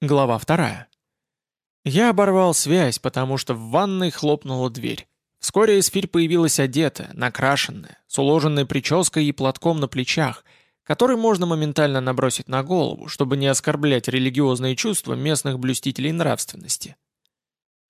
Глава вторая. Я оборвал связь, потому что в ванной хлопнула дверь. Вскоре Эсфирь появилась одетая, накрашенная, с уложенной прической и платком на плечах, который можно моментально набросить на голову, чтобы не оскорблять религиозные чувства местных блюстителей нравственности.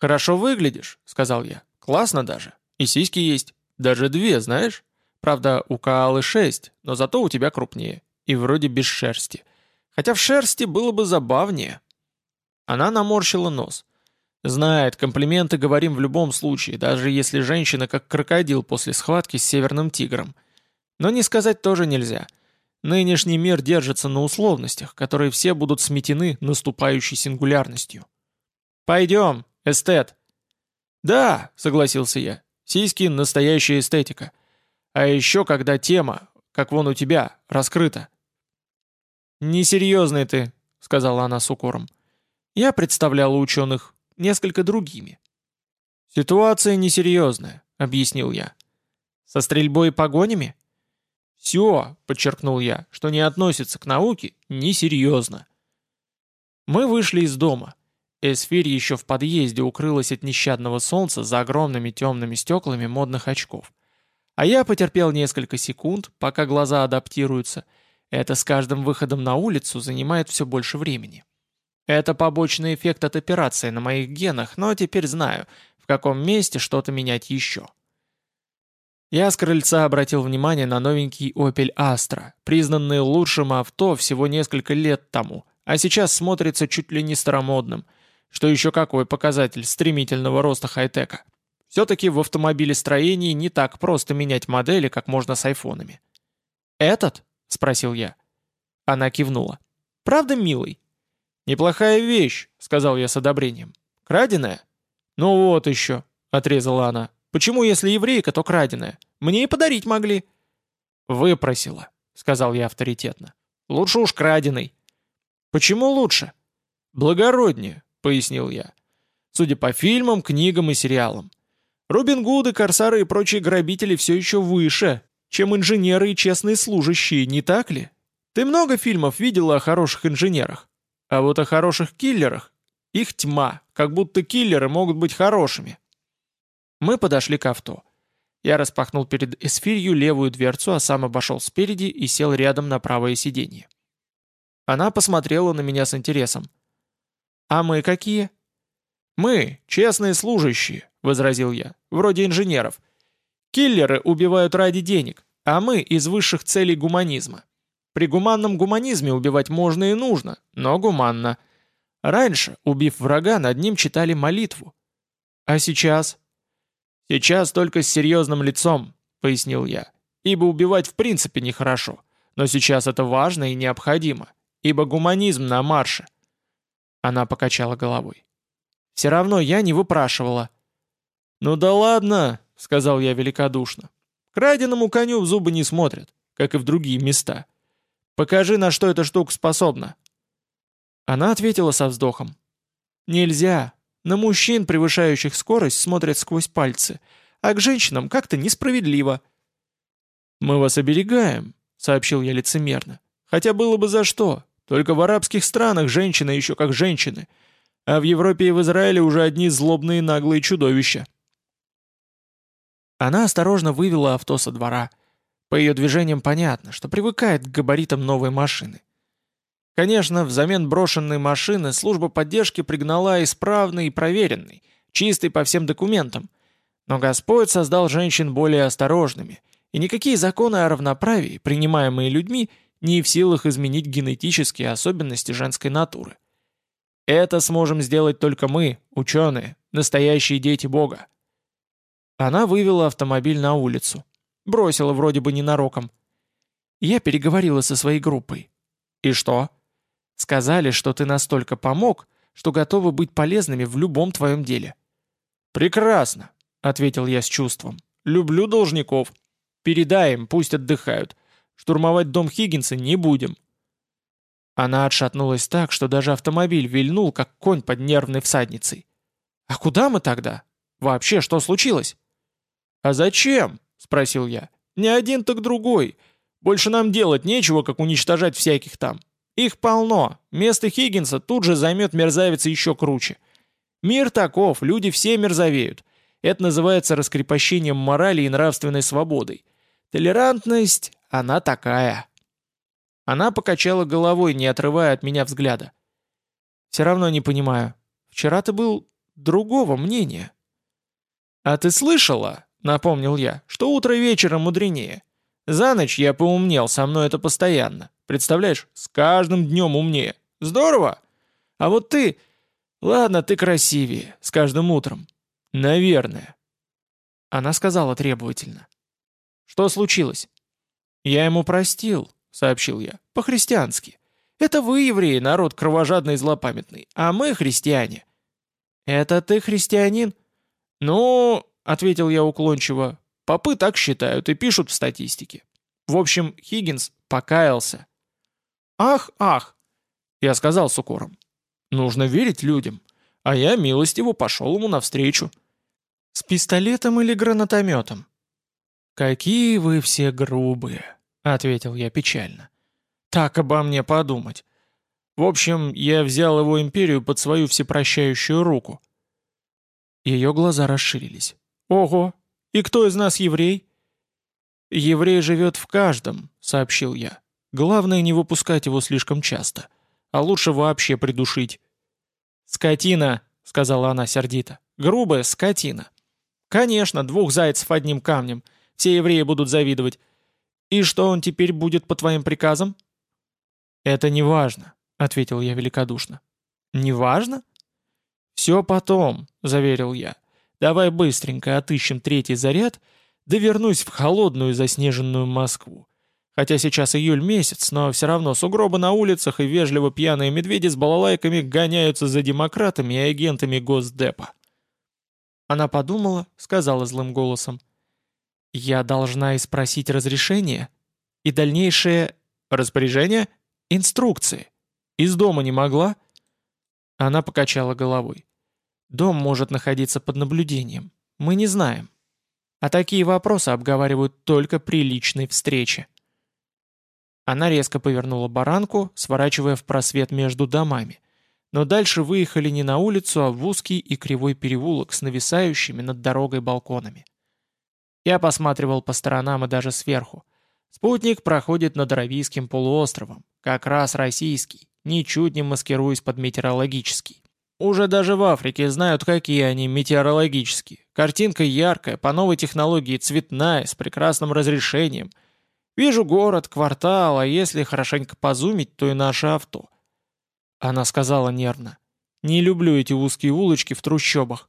«Хорошо выглядишь», — сказал я. «Классно даже. И сиськи есть. Даже две, знаешь? Правда, у Каалы шесть, но зато у тебя крупнее. И вроде без шерсти. Хотя в шерсти было бы забавнее». Она наморщила нос. Знает, комплименты говорим в любом случае, даже если женщина как крокодил после схватки с северным тигром. Но не сказать тоже нельзя. Нынешний мир держится на условностях, которые все будут сметены наступающей сингулярностью. «Пойдем, эстет». «Да», — согласился я, — «сиськи — настоящая эстетика. А еще когда тема, как вон у тебя, раскрыта». «Несерьезный ты», — сказала она с укором. Я представляла ученых несколько другими. «Ситуация несерьезная», — объяснил я. «Со стрельбой и погонями?» «Все», — подчеркнул я, — «что не относится к науке, несерьезно». Мы вышли из дома. Эсфирь еще в подъезде укрылась от нещадного солнца за огромными темными стеклами модных очков. А я потерпел несколько секунд, пока глаза адаптируются. Это с каждым выходом на улицу занимает все больше времени. Это побочный эффект от операции на моих генах, но теперь знаю, в каком месте что-то менять еще. Я с крыльца обратил внимание на новенький Opel Astra, признанный лучшим авто всего несколько лет тому, а сейчас смотрится чуть ли не старомодным, что еще какой показатель стремительного роста хай-тека. Все-таки в автомобилестроении не так просто менять модели, как можно с айфонами. «Этот?» — спросил я. Она кивнула. «Правда, милый?» «Неплохая вещь», — сказал я с одобрением. «Краденая?» «Ну вот еще», — отрезала она. «Почему, если еврейка, то краденая? Мне и подарить могли». «Выпросила», — сказал я авторитетно. «Лучше уж краденый». «Почему лучше?» «Благороднее», — пояснил я. «Судя по фильмам, книгам и сериалам. Робин Гуды, корсары и прочие грабители все еще выше, чем инженеры и честные служащие, не так ли? Ты много фильмов видела о хороших инженерах? А вот о хороших киллерах их тьма, как будто киллеры могут быть хорошими. Мы подошли к авто. Я распахнул перед эсфирью левую дверцу, а сам обошел спереди и сел рядом на правое сиденье. Она посмотрела на меня с интересом. «А мы какие?» «Мы — честные служащие», — возразил я, — «вроде инженеров. Киллеры убивают ради денег, а мы из высших целей гуманизма. При гуманном гуманизме убивать можно и нужно, но гуманно. Раньше, убив врага, над ним читали молитву. А сейчас? Сейчас только с серьезным лицом, пояснил я. Ибо убивать в принципе нехорошо. Но сейчас это важно и необходимо, ибо гуманизм на марше. Она покачала головой. Все равно я не выпрашивала. «Ну да ладно», — сказал я великодушно. «Краденому коню в зубы не смотрят, как и в другие места. Покажи, на что эта штука способна». Она ответила со вздохом. «Нельзя. На мужчин, превышающих скорость, смотрят сквозь пальцы, а к женщинам как-то несправедливо». «Мы вас оберегаем», — сообщил я лицемерно. «Хотя было бы за что. Только в арабских странах женщины еще как женщины, а в Европе и в Израиле уже одни злобные наглые чудовища». Она осторожно вывела авто со двора — по ее движениям понятно, что привыкает к габаритам новой машины. Конечно, взамен брошенной машины служба поддержки пригнала исправный и проверенный, чистый по всем документам. Но Господь создал женщин более осторожными, и никакие законы о равноправии, принимаемые людьми, не в силах изменить генетические особенности женской натуры. Это сможем сделать только мы, ученые, настоящие дети Бога. Она вывела автомобиль на улицу. Бросила вроде бы ненароком. Я переговорила со своей группой. И что? Сказали, что ты настолько помог, что готовы быть полезными в любом твоем деле. Прекрасно, ответил я с чувством. Люблю должников. Передай им, пусть отдыхают. Штурмовать дом Хиггинса не будем. Она отшатнулась так, что даже автомобиль вильнул, как конь под нервной всадницей. «А куда мы тогда? Вообще, что случилось?» «А зачем?» — спросил я. «Не один, так другой. Больше нам делать нечего, как уничтожать всяких там. Их полно. Место Хиггинса тут же займет мерзавец еще круче. Мир таков, люди все мерзавеют. Это называется раскрепощением морали и нравственной свободой. Толерантность, она такая. Она покачала головой, не отрывая от меня взгляда. «Все равно не понимаю. Вчера ты был другого мнения». «А ты слышала?» — напомнил я, — что утро вечера мудренее. За ночь я поумнел, со мной это постоянно. Представляешь, с каждым днем умнее. Здорово! А вот ты... Ладно, ты красивее, с каждым утром. Наверное. Она сказала требовательно. Что случилось? Я ему простил, сообщил я, по-христиански. Это вы, евреи, народ кровожадный и злопамятный, а мы христиане. Это ты христианин? Ну, ответил я уклончиво, попы так считают и пишут в статистике. В общем, Хиггинс покаялся. «Ах, ах!» Я сказал с укором. «Нужно верить людям». А я милостиво пошел ему навстречу. «С пистолетом или гранатометом?» «Какие вы все грубые», — ответил я печально. «Так обо мне подумать. В общем, я взял его империю под свою всепрощающую руку». Ее глаза расширились. «Ого! И кто из нас еврей?» «Еврей живет в каждом», — сообщил я. «Главное не выпускать его слишком часто, а лучше вообще придушить». «Скотина», — сказала она сердито. «Грубая скотина». «Конечно, двух зайцев одним камнем. Все евреи будут завидовать. И что он теперь будет по твоим приказам?» «Это не важно», — ответил я великодушно. «Не важно?» «Все потом», — заверил я. «Давай быстренько отыщем третий заряд да вернусь в холодную заснеженную Москву. Хотя сейчас июль месяц, но все равно сугробы на улицах и вежливо пьяные медведи с балалайками гоняются за демократами и агентами Госдепа. Она подумала, сказала злым голосом. «Я должна и спросить разрешение и дальнейшее распоряжение, инструкции. Из дома не могла?» Она покачала головой. «Дом может находиться под наблюдением. Мы не знаем. А такие вопросы обговаривают только при личной встрече. Она резко повернула баранку, сворачивая в просвет между домами. Но дальше выехали не на улицу, а в узкий и кривой переулок с нависающими над дорогой балконами. Я посматривал по сторонам и даже сверху. Спутник проходит над Аравийским полуостровом, как раз российский, ничуть не маскируясь под метеорологический. Уже даже в Африке знают, какие они метеорологические. Картинка яркая, по новой технологии цветная, с прекрасным разрешением. Вижу город, квартал, а если хорошенько позумить, то и наше авто. Она сказала нервно. Не люблю эти узкие улочки в трущобах.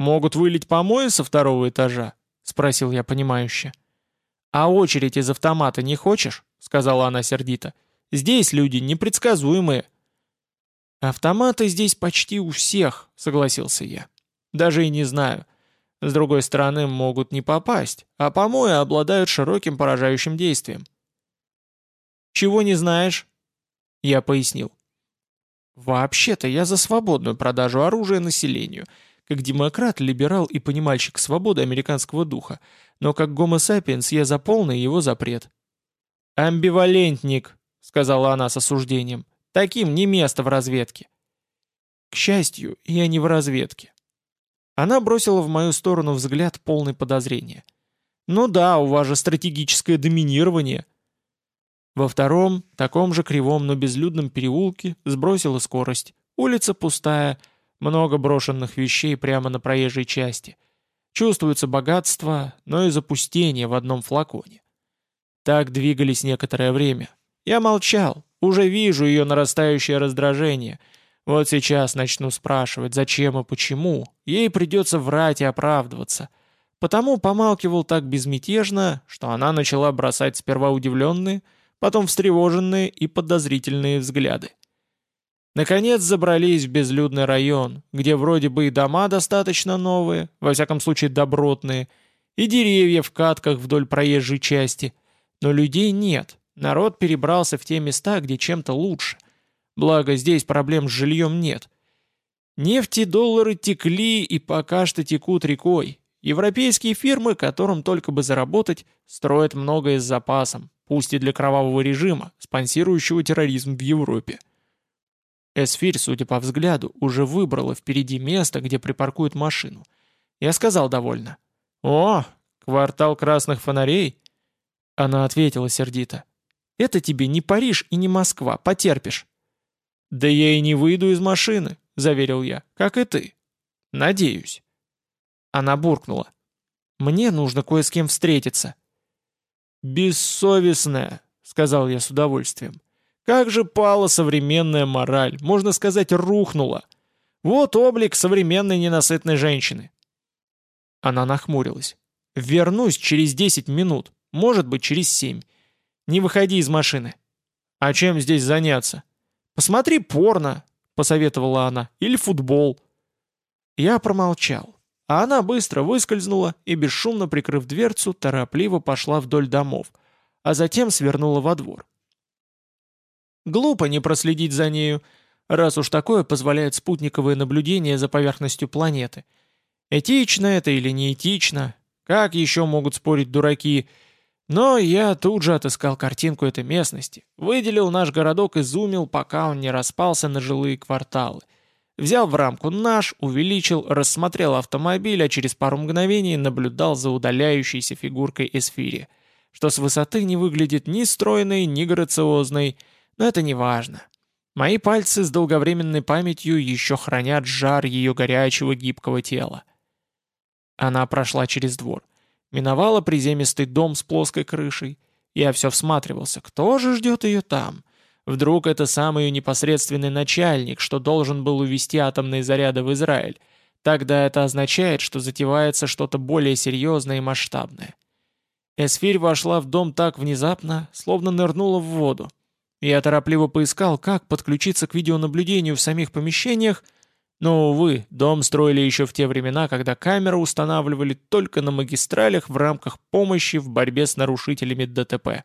«Могут вылить помои со второго этажа?» — спросил я понимающе. «А очередь из автомата не хочешь?» — сказала она сердито. «Здесь люди непредсказуемые». «Автоматы здесь почти у всех», — согласился я. «Даже и не знаю. С другой стороны, могут не попасть, а помои обладают широким поражающим действием». «Чего не знаешь?» Я пояснил. «Вообще-то я за свободную продажу оружия населению, как демократ, либерал и понимальщик свободы американского духа, но как гомо-сапиенс я за полный его запрет». «Амбивалентник», — сказала она с осуждением. Таким не место в разведке. К счастью, я не в разведке. Она бросила в мою сторону взгляд полный подозрения. «Ну да, у вас же стратегическое доминирование». Во втором, таком же кривом, но безлюдном переулке сбросила скорость. Улица пустая, много брошенных вещей прямо на проезжей части. Чувствуется богатство, но и запустение в одном флаконе. Так двигались некоторое время. Я молчал, уже вижу ее нарастающее раздражение. Вот сейчас начну спрашивать, зачем и почему. Ей придется врать и оправдываться. Потому помалкивал так безмятежно, что она начала бросать сперва удивленные, потом встревоженные и подозрительные взгляды. Наконец забрались в безлюдный район, где вроде бы и дома достаточно новые, во всяком случае добротные, и деревья в катках вдоль проезжей части, но людей нет, Народ перебрался в те места, где чем-то лучше. Благо, здесь проблем с жильем нет. Нефть и доллары текли и пока что текут рекой. Европейские фирмы, которым только бы заработать, строят многое с запасом, пусть и для кровавого режима, спонсирующего терроризм в Европе. Эсфирь, судя по взгляду, уже выбрала впереди место, где припаркует машину. Я сказал довольно. «О, квартал красных фонарей?» Она ответила сердито. «Это тебе не Париж и не Москва, потерпишь». «Да я и не выйду из машины», — заверил я, — «как и ты». «Надеюсь». Она буркнула. «Мне нужно кое с кем встретиться». «Бессовестная», — сказал я с удовольствием. «Как же пала современная мораль, можно сказать, рухнула. Вот облик современной ненасытной женщины». Она нахмурилась. «Вернусь через десять минут, может быть, через семь. Не выходи из машины». «А чем здесь заняться?» «Посмотри порно», — посоветовала она, — «или футбол». Я промолчал, а она быстро выскользнула и, бесшумно прикрыв дверцу, торопливо пошла вдоль домов, а затем свернула во двор. Глупо не проследить за нею, раз уж такое позволяет спутниковое наблюдение за поверхностью планеты. Этично это или не этично? Как еще могут спорить дураки — но я тут же отыскал картинку этой местности, выделил наш городок и зумил, пока он не распался на жилые кварталы. Взял в рамку наш, увеличил, рассмотрел автомобиль, а через пару мгновений наблюдал за удаляющейся фигуркой эсфири, что с высоты не выглядит ни стройной, ни грациозной, но это не важно. Мои пальцы с долговременной памятью еще хранят жар ее горячего гибкого тела. Она прошла через двор — Миновала приземистый дом с плоской крышей. Я все всматривался, кто же ждет ее там? Вдруг это сам ее непосредственный начальник, что должен был увезти атомные заряды в Израиль. Тогда это означает, что затевается что-то более серьезное и масштабное. Эсфирь вошла в дом так внезапно, словно нырнула в воду. Я торопливо поискал, как подключиться к видеонаблюдению в самих помещениях, но, увы, дом строили еще в те времена, когда камеры устанавливали только на магистралях в рамках помощи в борьбе с нарушителями ДТП.